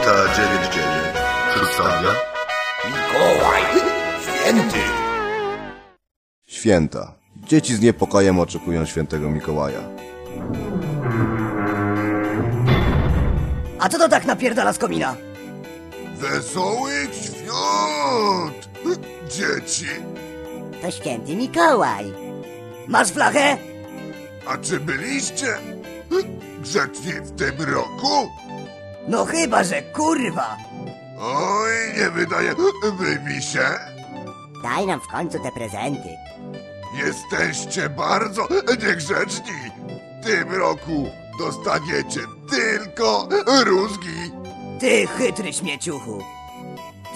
Huta 99 przedstawia Mikołaj, święty. Święta. Dzieci z niepokojem oczekują świętego Mikołaja. A co to tak napierdala z komina? Wesołych świąt! Dzieci, To święty Mikołaj. Masz flachę? a czy byliście grzeczni w tym roku? No chyba, że kurwa. Oj, nie wydaje mi się. Daj nam w końcu te prezenty. Jesteście bardzo niegrzeczni. W tym roku dostaniecie tylko rózgi. Ty chytry śmieciuchu.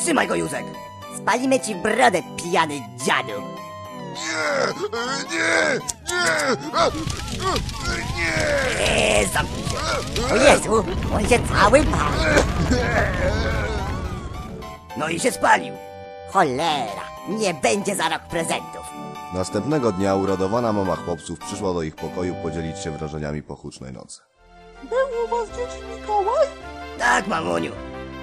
Trzymaj go, Józek. Spalimy ci brodę, pijany dziadu. Nie, nie, nie, nie. Zamknij się. O Jezu, on się cały pali. No i się spalił. Cholera, nie będzie za rok prezentów. Następnego dnia uradowana mama chłopców przyszła do ich pokoju podzielić się wrażeniami po hucznej nocy. Był u was dzieci Mikołaj? Tak, mamuniu.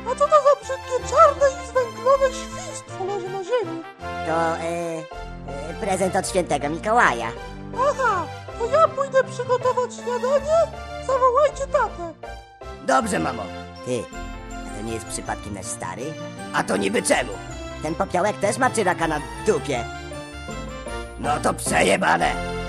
A co to za brzydkie czarne i zwęglone świństwo leży na ziemi? To, e, e, prezent od świętego Mikołaja. Aha, pójdę przygotować śniadanie? Zawołajcie tatę. Dobrze, mamo. Ty, a to nie jest przypadkiem nasz stary? A to niby czemu? Ten popiołek też ma czyraka na dupie. No to przejebane.